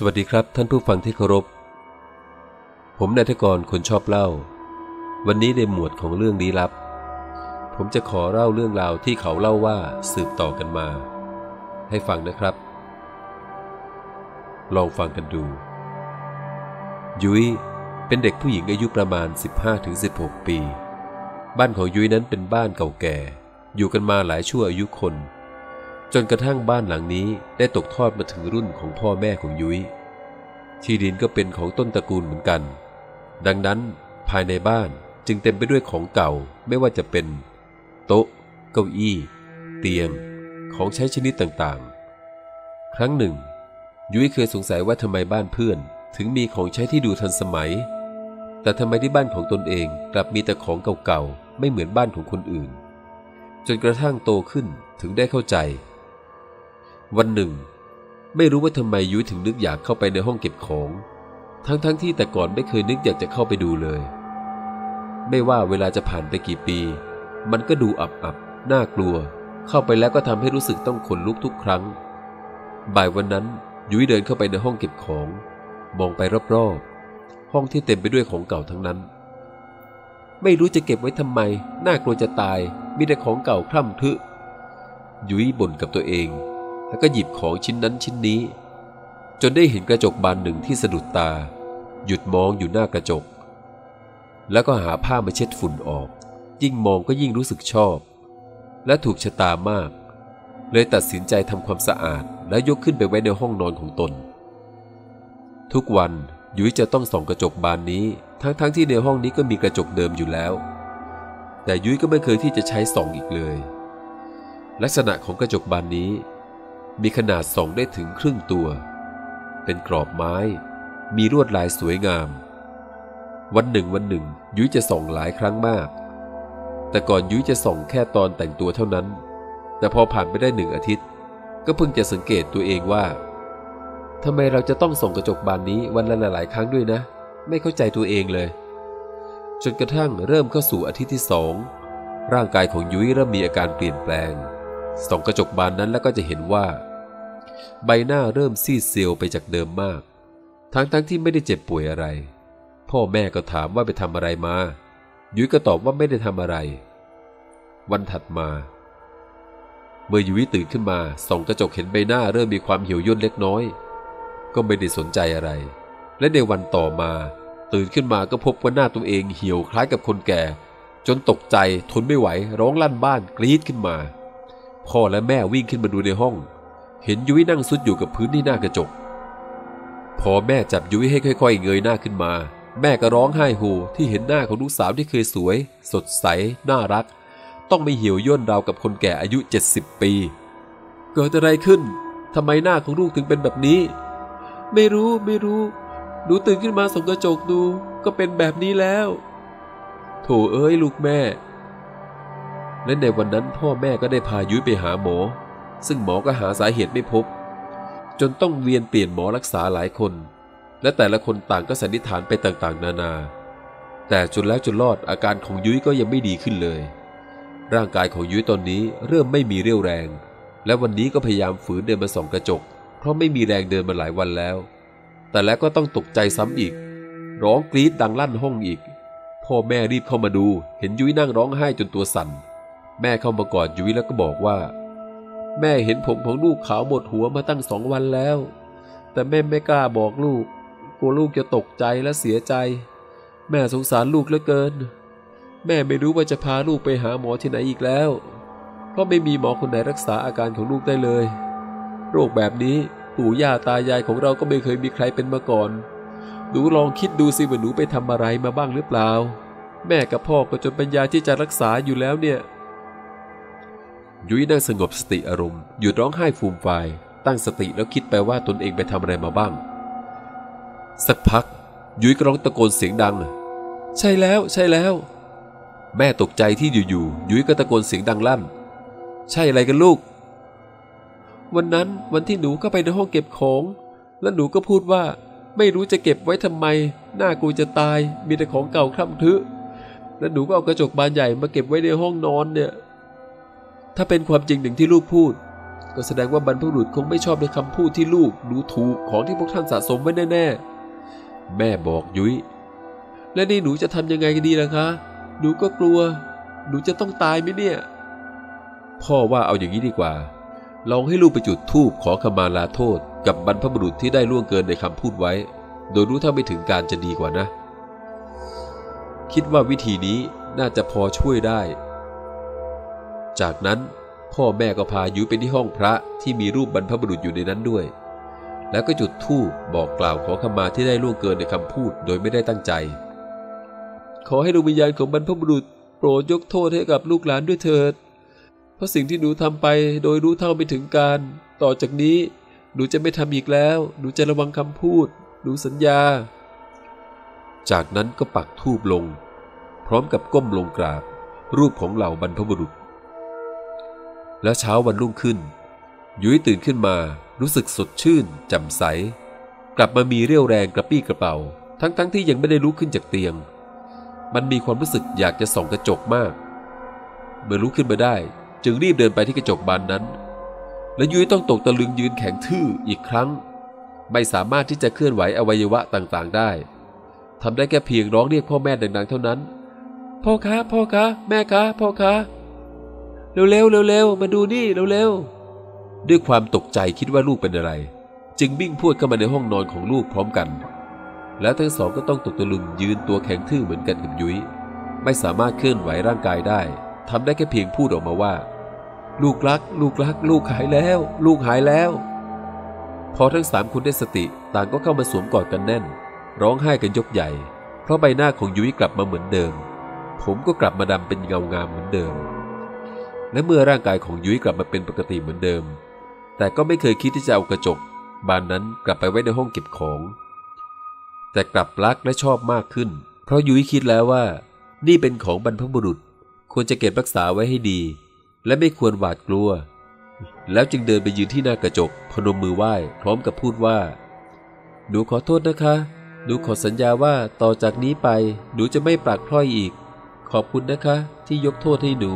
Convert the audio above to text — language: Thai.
สวัสดีครับท่านผู้ฟังที่เคารพ ผมนายทกรคนชอบเล่า วันนี้ในหมวดของเรื่องลี้ลับ ผมจะขอเล่าเรื่องราวที่เขาเล่าว่าสืบต่อกันมา ให้ฟังนะครับ ลองฟังกันดู ยุ้ยเป็นเด็กผู้หญิงอายุประมาณ 15-16 ปี บ้านของยุ้ยนั้นเป็นบ้านเก่าแก่ อยู่กันมาหลายชั่วอายุคน จนกระทั่งบ้านหลังนี้ได้ตกทอดมาถึงรุ่นของพ่อแม่ของยุ้ย ที่ดินก็เป็นของต้นตระกูลเหมือนกัน ดังนั้นภายในบ้านจึงเต็มไปด้วยของเก่าไม่ว่าจะเป็น โต๊ะ เก้าอี้ เตียง ของใช้ชนิดต่างๆ ครั้งหนึ่ง ยุ้ยเคยสงสัยว่าทำไมบ้านเพื่อน ถึงมีของใช้ที่ดูทันสมัย แต่ทำไมที่บ้านของตนเองกลับมีแต่ของเก่าๆไม่เหมือนบ้านของคนอื่น จนกระทั่งโตขึ้นถึงได้เข้าใจ วันหนึ่ง ไม่รู้ว่าทำไมยุ้ยถึงนึกอยากเข้าไปในห้องเก็บของ ทั้งๆทที่แต่ก่อนไม่เคยนึกอยากจะเข้าไปดูเลย ไม่ว่าเวลาจะผ่านไปกี่ปี มันก็ดูอับๆน่ากลัว เข้าไปแล้วก็ทำให้รู้สึกต้องขนลุกทุกครั้ง บ่ายวันนั้นยุ้ยเดินเข้าไปในห้องเก็บของ มองไปรอบๆห้องที่เต็มไปด้วยของเก่าทั้งนั้น ไม่รู้จะเก็บไว้ทำไม น่ากลัวจะตายมีแต่ของเก่าคร่ำทึยุ้ยบ่นกับตัวเอง แล้วก็หยิบของชิ้นนั้นชิ้นนี้ จนได้เห็นกระจกบานหนึ่งที่สะดุดตา หยุดมองอยู่หน้ากระจก แล้วก็หาผ้ามาเช็ดฝุ่นออก ยิ่งมองก็ยิ่งรู้สึกชอบ และถูกชะตามาก เลยตัดสินใจทำความสะอาดแล้วยกขึ้นไปไว้ในห้องนอนของตน ทุกวันยุ้ยจะต้องส่องกระจกบานนี้ ทั้งๆทที่ในห้องนี้ก็มีกระจกเดิมอยู่แล้ว แต่ยุ้ยก็ไม่เคยที่จะใช้ส่องอีกเลย ลักษณะของกระจกบานนี้ มีขนาดส่องได้ถึงครึ่งตัว เป็นกรอบไม้ มีลวดลายสวยงาม วันหนึ่งวันหนึ่ง ยุ้ยจะส่องหลายครั้งมาก แต่ก่อนยุ้ยจะส่องแค่ตอนแต่งตัวเท่านั้น แต่พอผ่านไปได้หนึ่งอาทิตย์ ก็เพิ่งจะสังเกตตัวเองว่าทำไมเราจะต้องส่องกระจกบานนี้วันละหลายครั้งด้วยนะ ไม่เข้าใจตัวเองเลย จนกระทั่งเริ่มเข้าสู่อาทิตย์ที่สองร่างกายของยุ้ยเริ่มมีอาการเปลี่ยนแปลงส่องกระจกบานนั้นแล้วก็จะเห็นว่า ใบหน้าเริ่มซีดเซียวไปจากเดิมมาก ทั้งๆทที่ไม่ได้เจ็บป่วยอะไร พ่อแม่ก็ถามว่าไปทำอะไรมา ยุ้ยก็ตอบว่าไม่ได้ทำอะไร วันถัดมา เมื่อยุ้ยตื่นขึ้นมาส่องกระจกเห็นใบหน้าเริ่มมีความเหี่ยวย่นเล็กน้อย ก็ไม่ได้สนใจอะไร และในวันต่อมา ตื่นขึ้นมาก็พบว่าหน้าตัวเองเหี่ยวคล้ายกับคนแก่ จนตกใจทนไม่ไหวร้องลั่นบ้านกรี๊ดขึ้นมา พ่อและแม่วิ่งขึ้นมาดูในห้อง เห็นยุ้ยนั่งซุดอยู่กับพื้นที่หน้ากระจก พอแม่จับยุ้ยให้ค่อย ๆ เงยหน้าขึ้นมา แม่ก็ร้องไห้โฮที่เห็นหน้าของลูกสาวที่เคยสวย สดใส น่ารัก ต้องไม่เหี่ยวย่นราวกับคนแก่อายุ 70 ปี เกิดอะไรขึ้นทำไมหน้าของลูกถึงเป็นแบบนี้ ไม่รู้ไม่รู้หนูตื่นขึ้นมาส่องกระจกดูก็เป็นแบบนี้แล้ว โถเอ้ยลูกแม่และในวันนั้นพ่อแม่ก็ได้พายุ้ยไปหาหมอ ซึ่งหมอก็หาสาเหตุไม่พบ จนต้องเวียนเปลี่ยนหมอรักษาหลายคน และแต่ละคนต่างก็สันนิษฐานไปต่างๆ นานา แต่จนแล้วจนรอดอาการของยุ้ยก็ยังไม่ดีขึ้นเลย ร่างกายของยุ้ยตอนนี้เริ่มไม่มีเรี่ยวแรง และวันนี้ก็พยายามฝืนเดินมาส่องกระจก เพราะไม่มีแรงเดินมาหลายวันแล้ว แต่แล้วก็ต้องตกใจซ้ำอีก ร้องกรีดดังลั่นห้องอีก พ่อแม่รีบเข้ามาดู เห็นยุ้ยนั่งร้องไห้จนตัวสั่น แม่เข้ามากอดยุ้ยแล้วก็บอกว่า แม่เห็นผมของลูกขาวหมดหัวมาตั้งสองวันแล้ว แต่แม่ไม่กล้าบอกลูก กลัวลูกจะตกใจและเสียใจ แม่สงสารลูกเหลือเกิน แม่ไม่รู้ว่าจะพาลูกไปหาหมอที่ไหนอีกแล้ว เพราะไม่มีหมอคนไหนรักษาอาการของลูกได้เลย โรคแบบนี้ปู่ย่าตายายของเราก็ไม่เคยมีใครเป็นมาก่อน หนูลองคิดดูสิว่าหนูไปทำอะไรมาบ้างหรือเปล่า แม่กับพ่อก็จนปัญญาที่จะรักษาอยู่แล้วเนี่ย ยุ้ยนั่งสงบสติอารมณ์หยุดร้องไห้ฟูมฟายตั้งสติแล้วคิดไปว่าตนเองไปทำอะไรมาบ้าง สักพัก ยุ้ยก็ร้องตะโกนเสียงดัง ใช่แล้ว ใช่แล้ว แม่ตกใจที่อยู่ๆยุ้ยก็ตะโกนเสียงดังลั่น ใช่อะไรกันลูก วันนั้นวันที่หนูเข้าไปในห้องเก็บของ แล้วหนูก็พูดว่า ไม่รู้จะเก็บไว้ทำไม หน้ากูจะตายมีแต่ของเก่าคร่ำทึแล้วหนูก็เอากระจกบานใหญ่มาเก็บไว้ในห้องนอนเนี่ย ถ้าเป็นความจริงหนึ่งที่ลูกพูด ก็แสดงว่าบรรพบุรุษคงไม่ชอบในคำพูดที่ลูกดูถูกของที่พวกท่านสะสมไว้แน่ๆ แม่บอกยุ้ย และนี่หนูจะทำยังไงกันดีล่ะคะ หนูก็กลัว หนูจะต้องตายไหมเนี่ย พ่อว่าเอาอย่างนี้ดีกว่า ลองให้ลูกไปจุดธูปขอขมาลาโทษ กับบรรพบุรุษที่ได้ล่วงเกินในคำพูดไว้ โดยรู้เท่าไม่ถึงการจะดีกว่านะ คิดว่าวิธีนี้น่าจะพอช่วยได้ จากนั้นพ่อแม่ก็พายุ้ยไปที่ห้องพระที่มีรูปบรรพบุรุษอยู่ในนั้นด้วย แล้วก็จุดธูปบอกกล่าวขอขมาที่ได้ล่วงเกินในคำพูดโดยไม่ได้ตั้งใจ ขอให้ดวงวิญญาณของบรรพบุรุษ โปรดยกโทษให้กับลูกหลานด้วยเถิด เพราะสิ่งที่หนูทำไปโดยรู้เท่าไม่ถึงการ ต่อจากนี้ หนูจะไม่ทำอีกแล้ว หนูจะระวังคำพูด หนูสัญญา จากนั้นก็ปักธูปลง พร้อมกับก้มลงกราบ รูปของเหล่าบรรพบุรุษ และเช้าวันรุ่งขึ้น ยุ้ยตื่นขึ้นมารู้สึกสดชื่นแจ่มใส กลับมามีเรี่ยวแรงกระปี้กระเป๋า ทั้งๆทที่ยังไม่ได้ลุกขึ้นจากเตียง มันมีความรู้สึกอยากจะส่องกระจกมาก เมื่อลุกขึ้นมาได้ จึงรีบเดินไปที่กระจกบานนั้น และยุ้ยต้องตกตะลึงยืนแข็งทื่ออีกครั้ง ไม่สามารถที่จะเคลื่อนไหวอวัยวะต่างๆ ได้ทำได้แค่เพียงร้องเรียกพ่อแม่ดังๆ เท่านั้น พ่อคะพ่อคะแม่คะพ่อคะ เร็วๆเร็วๆมาดูนี่เร็วๆด้วยความตกใจคิดว่าลูกเป็นอะไร จึงวิ่งพรวดเข้ามาในห้องนอนของลูกพร้อมกัน แล้วทั้งสองก็ต้องตกตะลึงยืนตัวแข็งทื่อเหมือนกันกับยุ้ยไม่สามารถเคลื่อนไหวร่างกายได้ทำได้แค่เพียงพูดออกมาว่า ลูกรัก ลูกรัก ลูกหายแล้ว ลูกหายแล้ว พอทั้งสามคนได้สติต่างก็เข้ามาสวมกอดกันแน่น ร้องไห้กันยกใหญ่ เพราะใบหน้าของยุ้ยกลับมาเหมือนเดิม ผมก็กลับมาดำเป็นเงางามเหมือนเดิม และเมื่อร่างกายของยุ้ยกลับมาเป็นปกติเหมือนเดิม แต่ก็ไม่เคยคิดที่จะเอากระจก บานนั้นกลับไปไว้ในห้องเก็บของ แต่กลับรักและชอบมากขึ้น เพราะยุ้ยคิดแล้วว่า นี่เป็นของบรรพบุรุษ ควรจะเก็บรักษาไว้ให้ดี และไม่ควรหวาดกลัว แล้วจึงเดินไปยืนที่หน้ากระจก พนมมือไหว้พร้อมกับพูดว่า หนูขอโทษนะคะ หนูขอสัญญาว่าต่อจากนี้ไป หนูจะไม่ปากพร่อยอีก ขอบคุณนะคะ ที่ยกโทษให้หนู